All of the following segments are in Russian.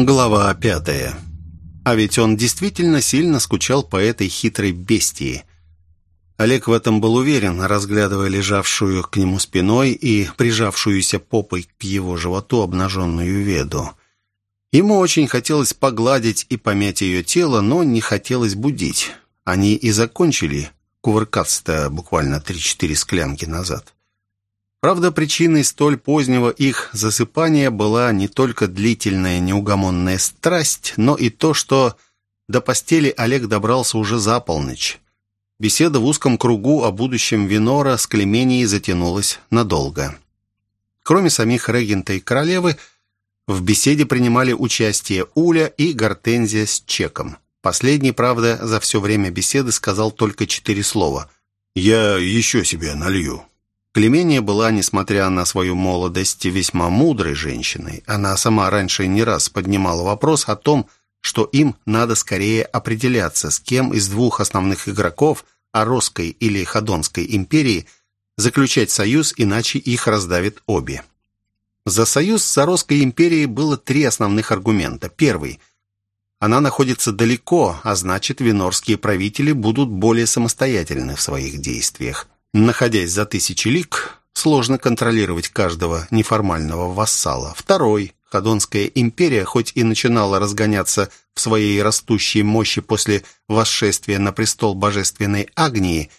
Глава пятая. А ведь он действительно сильно скучал по этой хитрой бестии. Олег в этом был уверен, разглядывая лежавшую к нему спиной и прижавшуюся попой к его животу обнаженную веду. Ему очень хотелось погладить и помять ее тело, но не хотелось будить. Они и закончили кувыркаться-то буквально три-четыре склянки назад. Правда, причиной столь позднего их засыпания была не только длительная неугомонная страсть, но и то, что до постели Олег добрался уже за полночь. Беседа в узком кругу о будущем Винора с Клеменией затянулась надолго. Кроме самих регента и королевы, в беседе принимали участие Уля и Гортензия с Чеком. Последний, правда, за все время беседы сказал только четыре слова. «Я еще себе налью». Клемения была, несмотря на свою молодость, весьма мудрой женщиной. Она сама раньше не раз поднимала вопрос о том, что им надо скорее определяться, с кем из двух основных игроков Оросской или Ходонской империи заключать союз, иначе их раздавит обе. За союз с Оросской империей было три основных аргумента. Первый – она находится далеко, а значит, винорские правители будут более самостоятельны в своих действиях. Находясь за тысячи лик, сложно контролировать каждого неформального вассала. Второй. Ходонская империя, хоть и начинала разгоняться в своей растущей мощи после восшествия на престол божественной Агнии,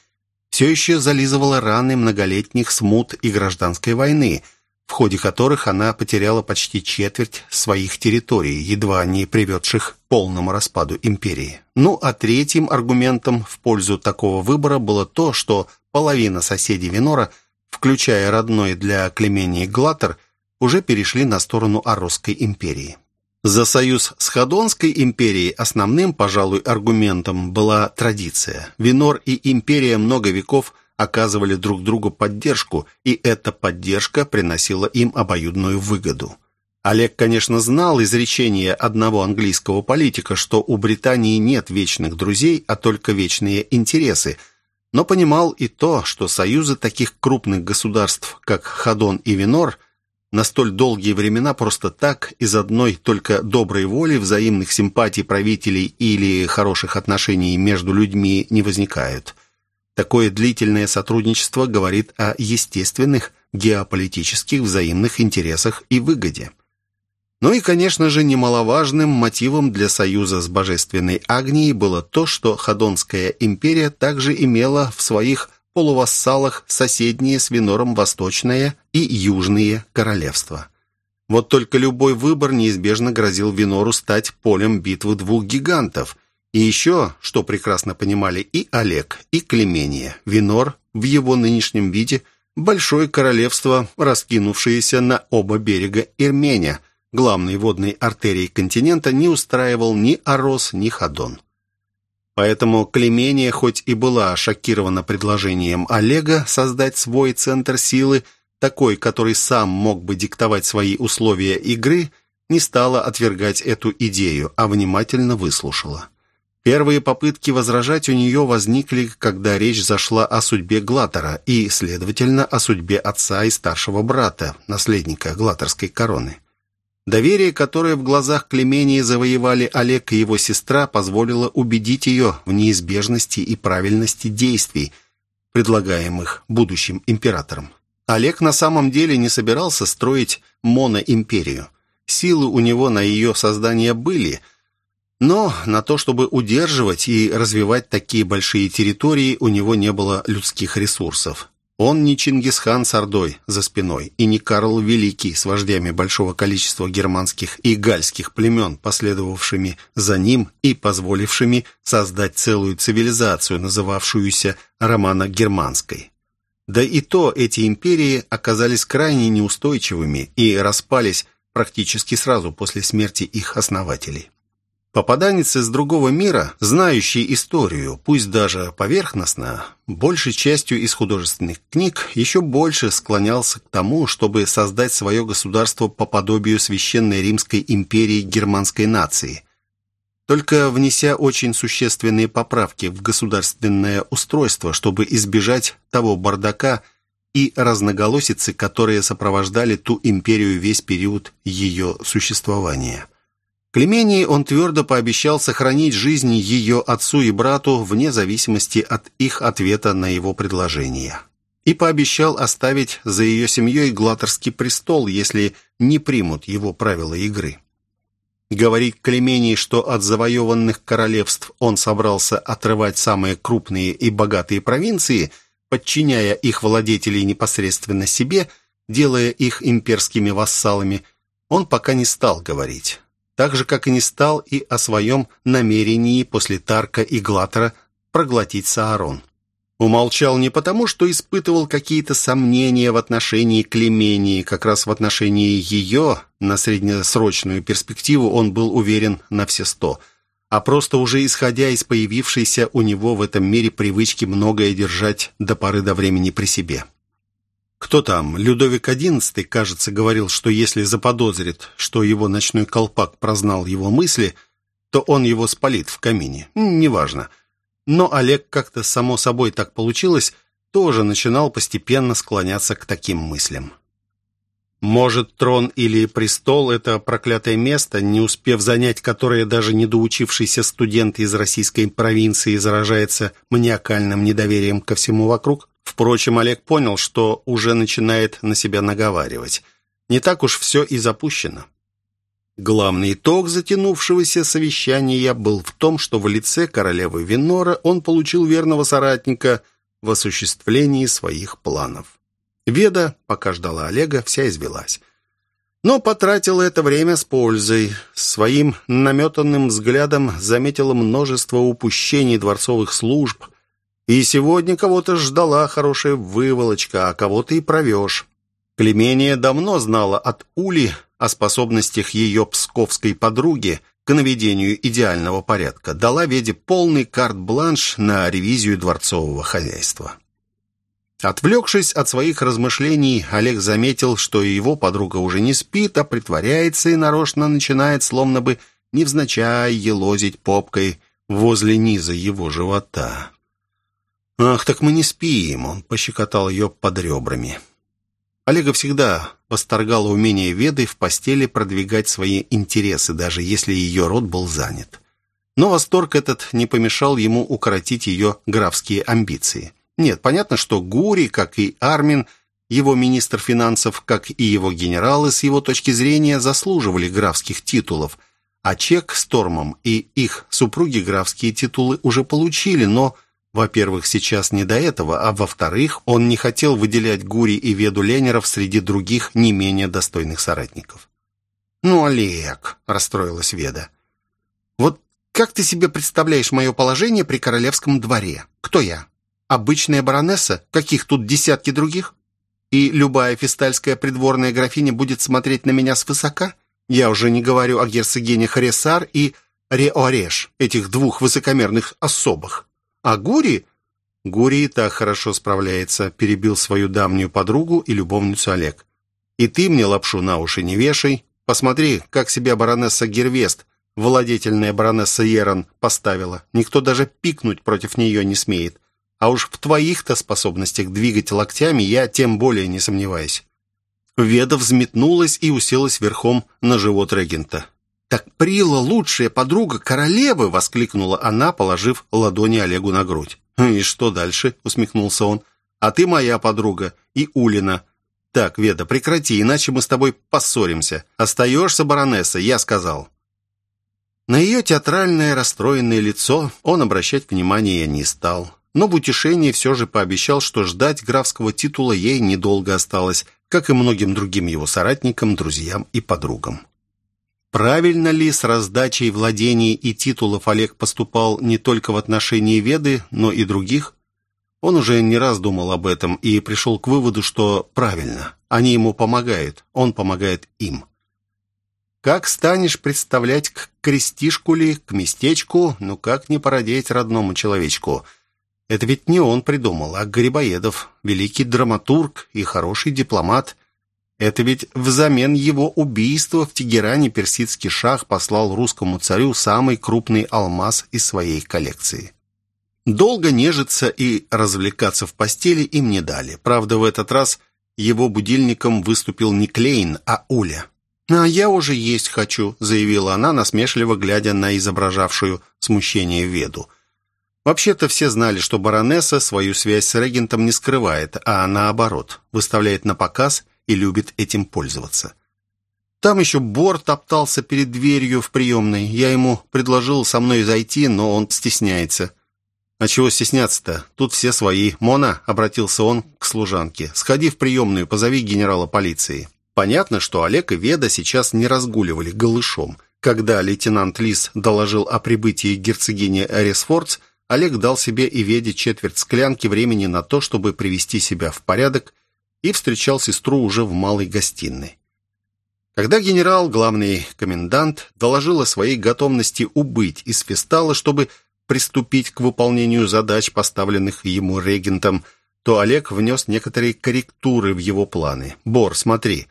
все еще зализывала раны многолетних смут и гражданской войны, в ходе которых она потеряла почти четверть своих территорий, едва не приведших к полному распаду империи. Ну, а третьим аргументом в пользу такого выбора было то, что половина соседей Винора, включая родной для Клемении Глаттер, уже перешли на сторону Оросской империи. За союз с Ходонской империей основным, пожалуй, аргументом была традиция. Винор и империя много веков оказывали друг другу поддержку, и эта поддержка приносила им обоюдную выгоду. Олег, конечно, знал изречение одного английского политика, что у Британии нет вечных друзей, а только вечные интересы – но понимал и то, что союзы таких крупных государств, как Хадон и Винор, на столь долгие времена просто так, из одной только доброй воли, взаимных симпатий правителей или хороших отношений между людьми не возникают. Такое длительное сотрудничество говорит о естественных геополитических взаимных интересах и выгоде. Ну и, конечно же, немаловажным мотивом для союза с божественной Агнией было то, что Ходонская империя также имела в своих полувассалах соседние с Винором Восточное и Южные королевства. Вот только любой выбор неизбежно грозил Винору стать полем битвы двух гигантов. И еще, что прекрасно понимали и Олег, и Клемения, Винор в его нынешнем виде – большое королевство, раскинувшееся на оба берега Ирмения – главной водной артерии континента, не устраивал ни Орос, ни Хадон. Поэтому Клемения, хоть и была шокирована предложением Олега создать свой центр силы, такой, который сам мог бы диктовать свои условия игры, не стала отвергать эту идею, а внимательно выслушала. Первые попытки возражать у нее возникли, когда речь зашла о судьбе Глатора и, следовательно, о судьбе отца и старшего брата, наследника Глаторской короны. Доверие, которое в глазах Клемении завоевали Олег и его сестра, позволило убедить ее в неизбежности и правильности действий, предлагаемых будущим императором. Олег на самом деле не собирался строить моноимперию. Силы у него на ее создание были, но на то, чтобы удерживать и развивать такие большие территории, у него не было людских ресурсов. Он не Чингисхан с Ордой за спиной и не Карл Великий с вождями большого количества германских и гальских племен, последовавшими за ним и позволившими создать целую цивилизацию, называвшуюся романо-германской. Да и то эти империи оказались крайне неустойчивыми и распались практически сразу после смерти их основателей. Попаданец из другого мира, знающий историю, пусть даже поверхностно, большей частью из художественных книг, еще больше склонялся к тому, чтобы создать свое государство по подобию Священной Римской империи германской нации. Только внеся очень существенные поправки в государственное устройство, чтобы избежать того бардака и разноголосицы, которые сопровождали ту империю весь период ее существования – Клемении он твердо пообещал сохранить жизнь ее отцу и брату вне зависимости от их ответа на его предложение. И пообещал оставить за ее семьей Глаторский престол, если не примут его правила игры. Говорить Клемении, что от завоеванных королевств он собрался отрывать самые крупные и богатые провинции, подчиняя их владетелей непосредственно себе, делая их имперскими вассалами, он пока не стал говорить так же, как и не стал и о своем намерении после Тарка и Глатера проглотить Саарон. Умолчал не потому, что испытывал какие-то сомнения в отношении Клемении, как раз в отношении ее, на среднесрочную перспективу он был уверен на все сто, а просто уже исходя из появившейся у него в этом мире привычки многое держать до поры до времени при себе. Кто там? Людовик XI, кажется, говорил, что если заподозрит, что его ночной колпак прознал его мысли, то он его спалит в камине. Неважно. Но Олег как-то само собой так получилось, тоже начинал постепенно склоняться к таким мыслям. Может, трон или престол — это проклятое место, не успев занять которое даже недоучившийся студент из российской провинции заражается маниакальным недоверием ко всему вокруг? Впрочем, Олег понял, что уже начинает на себя наговаривать. Не так уж все и запущено. Главный итог затянувшегося совещания был в том, что в лице королевы Винора он получил верного соратника в осуществлении своих планов. Веда, пока ждала Олега, вся извелась. Но потратила это время с пользой. Своим наметанным взглядом заметила множество упущений дворцовых служб – и сегодня кого-то ждала хорошая выволочка, а кого-то и провешь. Клемения давно знала от Ули о способностях ее псковской подруги к наведению идеального порядка, дала Веде полный карт-бланш на ревизию дворцового хозяйства. Отвлекшись от своих размышлений, Олег заметил, что его подруга уже не спит, а притворяется и нарочно начинает, словно бы невзначай елозить попкой возле низа его живота. «Ах, так мы не спим!» Он пощекотал ее под ребрами. Олега всегда восторгало умение Веды в постели продвигать свои интересы, даже если ее род был занят. Но восторг этот не помешал ему укоротить ее графские амбиции. Нет, понятно, что Гури, как и Армин, его министр финансов, как и его генералы, с его точки зрения, заслуживали графских титулов, а Чек с Тормом и их супруги графские титулы уже получили, но во-первых, сейчас не до этого, а во-вторых, он не хотел выделять Гури и Веду Ленеров среди других не менее достойных соратников. «Ну, Олег», — расстроилась Веда, — «вот как ты себе представляешь мое положение при королевском дворе? Кто я? Обычная баронесса, каких тут десятки других? И любая фистальская придворная графиня будет смотреть на меня свысока? Я уже не говорю о герцогине Харесар и Реореш, этих двух высокомерных особых. А Гури... Гури и так хорошо справляется, перебил свою давнюю подругу и любовницу Олег. И ты мне лапшу на уши не вешай. Посмотри, как себя баронесса Гервест, владетельная баронесса Ерон, поставила. Никто даже пикнуть против нее не смеет. А уж в твоих-то способностях двигать локтями я тем более не сомневаюсь. Веда взметнулась и уселась верхом на живот регента. «Так Прила лучшая подруга королевы!» — воскликнула она, положив ладони Олегу на грудь. «И что дальше?» — усмехнулся он. «А ты моя подруга и Улина. Так, Веда, прекрати, иначе мы с тобой поссоримся. Остаешься, баронесса, я сказал». На ее театральное расстроенное лицо он обращать внимания не стал. Но в утешении все же пообещал, что ждать графского титула ей недолго осталось, как и многим другим его соратникам, друзьям и подругам. Правильно ли с раздачей владений и титулов Олег поступал не только в отношении Веды, но и других? Он уже не раз думал об этом и пришел к выводу, что правильно. Они ему помогают, он помогает им. Как станешь представлять к крестишку ли, к местечку, ну как не породеть родному человечку? Это ведь не он придумал, а Грибоедов, великий драматург и хороший дипломат – это ведь взамен его убийства в Тегеране персидский шах послал русскому царю самый крупный алмаз из своей коллекции. Долго нежиться и развлекаться в постели им не дали. Правда, в этот раз его будильником выступил не Клейн, а Уля. «А я уже есть хочу», — заявила она, насмешливо глядя на изображавшую смущение Веду. Вообще-то все знали, что баронесса свою связь с регентом не скрывает, а наоборот, выставляет на показ и любит этим пользоваться. Там еще Бор топтался перед дверью в приемной. Я ему предложил со мной зайти, но он стесняется. «А чего стесняться-то? Тут все свои. Мона», — обратился он к служанке, — «сходи в приемную, позови генерала полиции». Понятно, что Олег и Веда сейчас не разгуливали голышом. Когда лейтенант Лис доложил о прибытии герцогини Эрисфордс, Олег дал себе и Веде четверть склянки времени на то, чтобы привести себя в порядок, и встречал сестру уже в малой гостиной. Когда генерал, главный комендант, доложил о своей готовности убыть из Фестала, чтобы приступить к выполнению задач, поставленных ему регентом, то Олег внес некоторые корректуры в его планы. «Бор, смотри,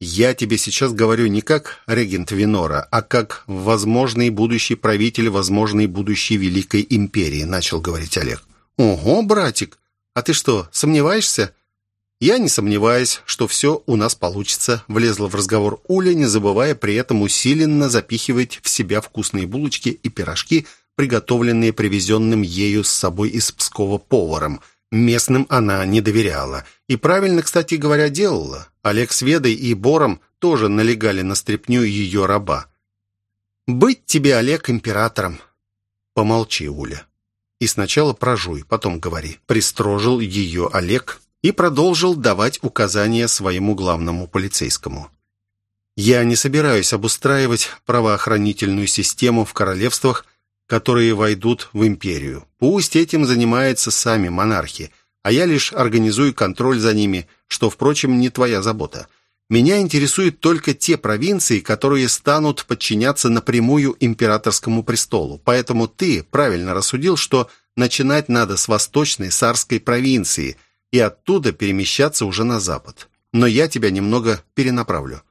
я тебе сейчас говорю не как регент Винора, а как возможный будущий правитель возможной будущей Великой Империи», начал говорить Олег. «Ого, братик, а ты что, сомневаешься?» «Я не сомневаюсь, что все у нас получится», — влезла в разговор Уля, не забывая при этом усиленно запихивать в себя вкусные булочки и пирожки, приготовленные привезенным ею с собой из Пскова поваром. Местным она не доверяла. И правильно, кстати говоря, делала. Олег с Ведой и Бором тоже налегали на стряпню ее раба. «Быть тебе, Олег, императором!» «Помолчи, Уля. И сначала прожуй, потом говори». Пристрожил ее Олег, и продолжил давать указания своему главному полицейскому. «Я не собираюсь обустраивать правоохранительную систему в королевствах, которые войдут в империю. Пусть этим занимаются сами монархи, а я лишь организую контроль за ними, что, впрочем, не твоя забота. Меня интересуют только те провинции, которые станут подчиняться напрямую императорскому престолу. Поэтому ты правильно рассудил, что начинать надо с восточной сарской провинции – и оттуда перемещаться уже на запад. Но я тебя немного перенаправлю.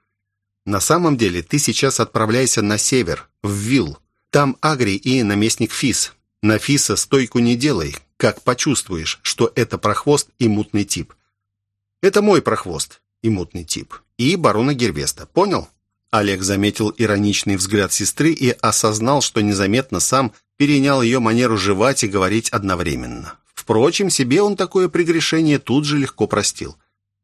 На самом деле ты сейчас отправляйся на север, в Вилл. Там Агри и наместник Фис. На Фиса стойку не делай, как почувствуешь, что это прохвост и мутный тип. Это мой прохвост и мутный тип. И барона Гервеста. Понял? Олег заметил ироничный взгляд сестры и осознал, что незаметно сам перенял ее манеру жевать и говорить одновременно. Впрочем, себе он такое прегрешение тут же легко простил.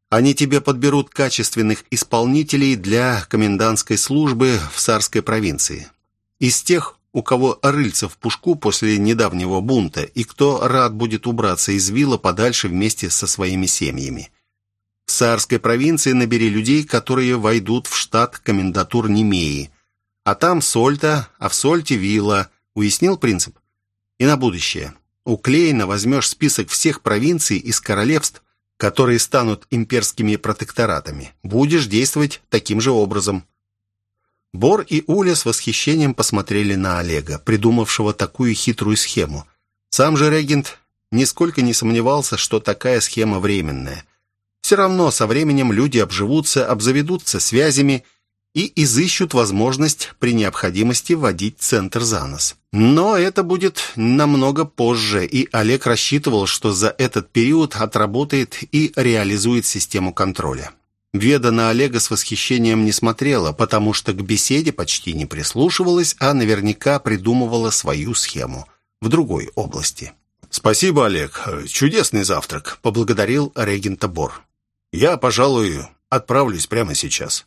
Они тебе подберут качественных исполнителей для комендантской службы в царской провинции. Из тех, у кого рыльца в пушку после недавнего бунта и кто рад будет убраться из вилла подальше вместе со своими семьями. В царской провинции набери людей, которые войдут в штат комендатур Немеи. А там Сольта, а в Сольте вилла. Уяснил принцип? И на будущее. У Клейна возьмешь список всех провинций из королевств, которые станут имперскими протекторатами. Будешь действовать таким же образом. Бор и Уля с восхищением посмотрели на Олега, придумавшего такую хитрую схему. Сам же регент нисколько не сомневался, что такая схема временная. Все равно со временем люди обживутся, обзаведутся связями и изыщут возможность при необходимости вводить центр за нос. Но это будет намного позже, и Олег рассчитывал, что за этот период отработает и реализует систему контроля. Веда на Олега с восхищением не смотрела, потому что к беседе почти не прислушивалась, а наверняка придумывала свою схему в другой области. «Спасибо, Олег. Чудесный завтрак», — поблагодарил регента Бор. «Я, пожалуй, отправлюсь прямо сейчас».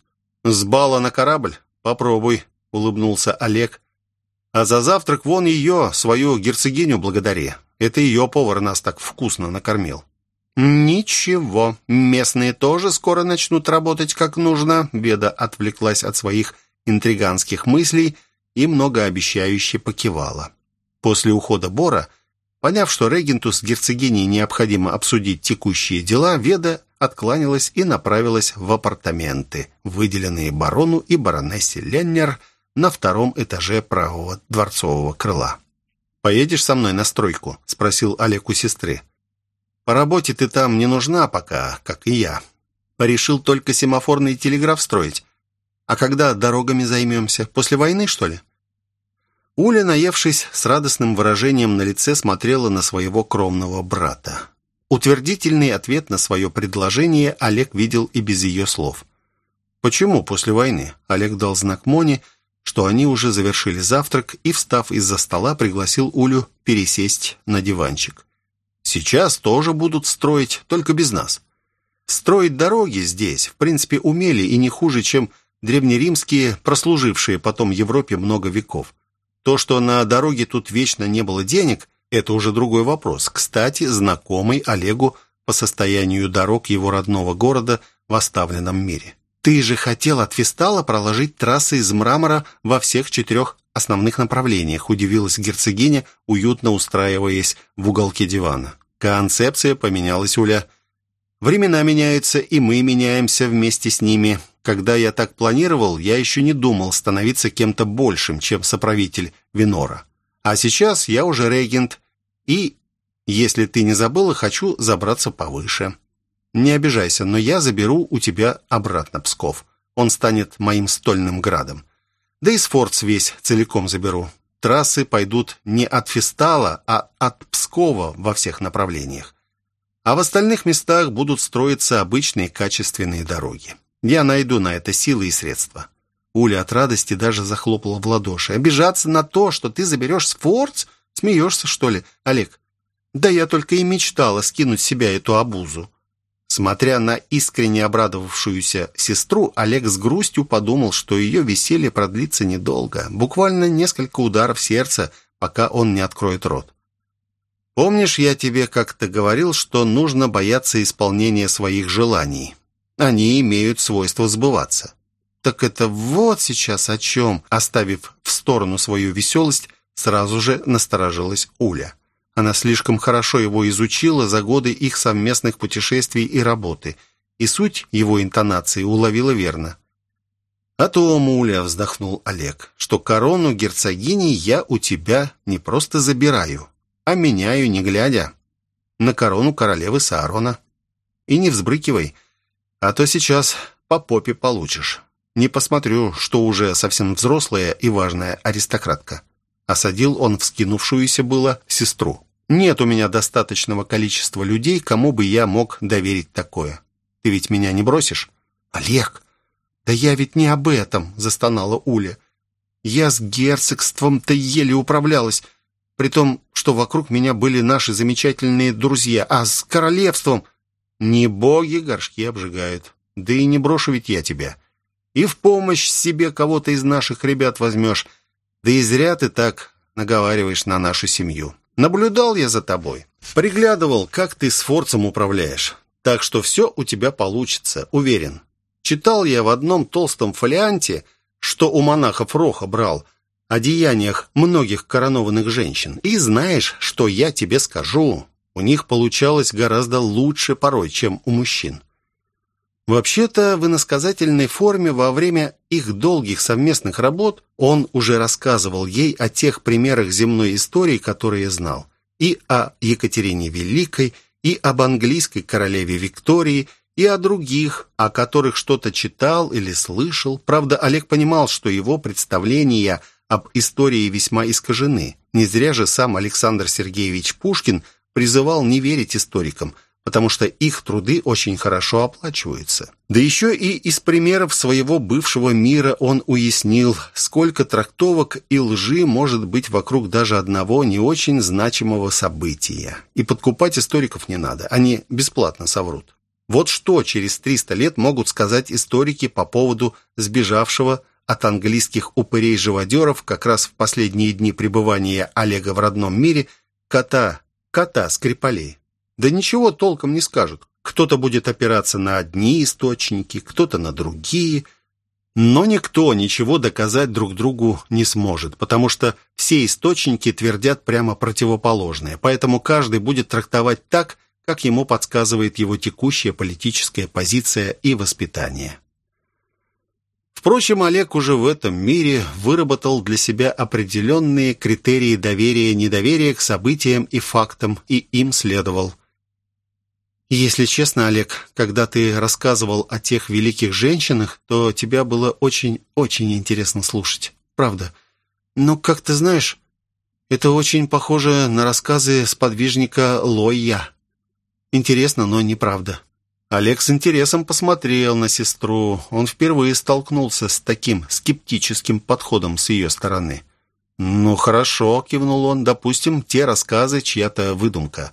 «С бала на корабль? Попробуй», — улыбнулся Олег. «А за завтрак вон ее, свою герцогиню, благодари. Это ее повар нас так вкусно накормил». «Ничего, местные тоже скоро начнут работать как нужно», — Беда отвлеклась от своих интриганских мыслей и многообещающе покивала. После ухода Бора, поняв, что регенту с герцогиней необходимо обсудить текущие дела, Веда откланялась и направилась в апартаменты, выделенные барону и баронессе Леннер на втором этаже правого дворцового крыла. «Поедешь со мной на стройку?» – спросил Олег у сестры. «По работе ты там не нужна пока, как и я. Порешил только семафорный телеграф строить. А когда дорогами займемся? После войны, что ли?» Уля, наевшись, с радостным выражением на лице смотрела на своего кромного брата. Утвердительный ответ на свое предложение Олег видел и без ее слов. «Почему после войны?» Олег дал знак Моне, что они уже завершили завтрак и, встав из-за стола, пригласил Улю пересесть на диванчик. «Сейчас тоже будут строить, только без нас. Строить дороги здесь, в принципе, умели и не хуже, чем древнеримские, прослужившие потом Европе много веков. То, что на дороге тут вечно не было денег, это уже другой вопрос. Кстати, знакомый Олегу по состоянию дорог его родного города в оставленном мире. «Ты же хотел от Фистала проложить трассы из мрамора во всех четырех основных направлениях», удивилась герцогиня, уютно устраиваясь в уголке дивана. Концепция поменялась, Уля. Времена меняются, и мы меняемся вместе с ними. Когда я так планировал, я еще не думал становиться кем-то большим, чем соправитель Винора. А сейчас я уже регент, и, если ты не забыла, хочу забраться повыше. Не обижайся, но я заберу у тебя обратно Псков. Он станет моим стольным градом. Да и Сфорц весь целиком заберу. Трассы пойдут не от Фистала, а от Пскова во всех направлениях. А в остальных местах будут строиться обычные качественные дороги. Я найду на это силы и средства». Уля от радости даже захлопала в ладоши. «Обижаться на то, что ты заберешь Сфорц? Смеешься, что ли, Олег?» «Да я только и мечтала скинуть себя эту обузу». Смотря на искренне обрадовавшуюся сестру, Олег с грустью подумал, что ее веселье продлится недолго, буквально несколько ударов сердца, пока он не откроет рот. «Помнишь, я тебе как-то говорил, что нужно бояться исполнения своих желаний? Они имеют свойство сбываться». «Так это вот сейчас о чем?» Оставив в сторону свою веселость, сразу же насторожилась Уля. Она слишком хорошо его изучила за годы их совместных путешествий и работы, и суть его интонации уловила верно. «А то, Муля», — вздохнул Олег, — «что корону герцогини я у тебя не просто забираю, а меняю, не глядя, на корону королевы Саарона. И не взбрыкивай, а то сейчас по попе получишь. Не посмотрю, что уже совсем взрослая и важная аристократка». Осадил он вскинувшуюся было сестру. Нет у меня достаточного количества людей, кому бы я мог доверить такое. Ты ведь меня не бросишь? Олег, да я ведь не об этом, застонала Уля. Я с герцогством-то еле управлялась, при том, что вокруг меня были наши замечательные друзья, а с королевством не боги горшки обжигают. Да и не брошу ведь я тебя. И в помощь себе кого-то из наших ребят возьмешь. Да и зря ты так наговариваешь на нашу семью. Наблюдал я за тобой. Приглядывал, как ты с Форцем управляешь. Так что все у тебя получится, уверен. Читал я в одном толстом фолианте, что у монахов Роха брал, о деяниях многих коронованных женщин. И знаешь, что я тебе скажу? У них получалось гораздо лучше порой, чем у мужчин. Вообще-то, в иносказательной форме во время их долгих совместных работ он уже рассказывал ей о тех примерах земной истории, которые знал. И о Екатерине Великой, и об английской королеве Виктории, и о других, о которых что-то читал или слышал. Правда, Олег понимал, что его представления об истории весьма искажены. Не зря же сам Александр Сергеевич Пушкин призывал не верить историкам – потому что их труды очень хорошо оплачиваются. Да еще и из примеров своего бывшего мира он уяснил, сколько трактовок и лжи может быть вокруг даже одного не очень значимого события. И подкупать историков не надо, они бесплатно соврут. Вот что через 300 лет могут сказать историки по поводу сбежавшего от английских упырей-живодеров как раз в последние дни пребывания Олега в родном мире кота, кота Скрипалей. Да ничего толком не скажут. Кто-то будет опираться на одни источники, кто-то на другие. Но никто ничего доказать друг другу не сможет, потому что все источники твердят прямо противоположное. Поэтому каждый будет трактовать так, как ему подсказывает его текущая политическая позиция и воспитание. Впрочем, Олег уже в этом мире выработал для себя определенные критерии доверия-недоверия к событиям и фактам, и им следовал – если честно, Олег, когда ты рассказывал о тех великих женщинах, то тебя было очень-очень интересно слушать. Правда. Но, как ты знаешь, это очень похоже на рассказы сподвижника Лойя. Интересно, но неправда. Олег с интересом посмотрел на сестру. Он впервые столкнулся с таким скептическим подходом с ее стороны. «Ну, хорошо», — кивнул он, — «допустим, те рассказы чья-то выдумка.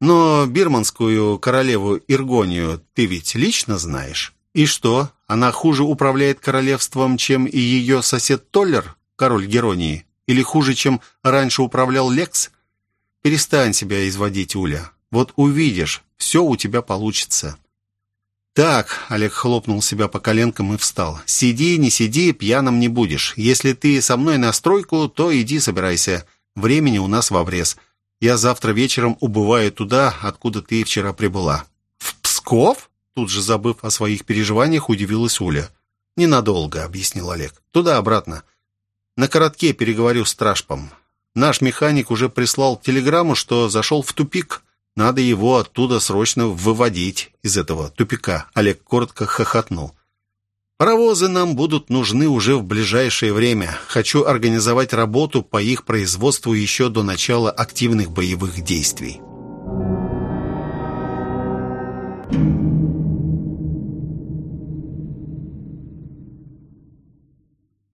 Но бирманскую королеву Иргонию ты ведь лично знаешь? И что, она хуже управляет королевством, чем и ее сосед Толлер, король Геронии? Или хуже, чем раньше управлял Лекс? Перестань себя изводить, Уля. Вот увидишь, все у тебя получится». «Так», — Олег хлопнул себя по коленкам и встал. «Сиди, не сиди, пьяным не будешь. Если ты со мной на стройку, то иди собирайся. Времени у нас в обрез. Я завтра вечером убываю туда, откуда ты вчера прибыла». «В Псков?» Тут же, забыв о своих переживаниях, удивилась Уля. «Ненадолго», — объяснил Олег. «Туда-обратно. На коротке переговорю с Тражпом. Наш механик уже прислал телеграмму, что зашел в тупик». Надо его оттуда срочно выводить из этого тупика. Олег коротко хохотнул. Паровозы нам будут нужны уже в ближайшее время. Хочу организовать работу по их производству еще до начала активных боевых действий.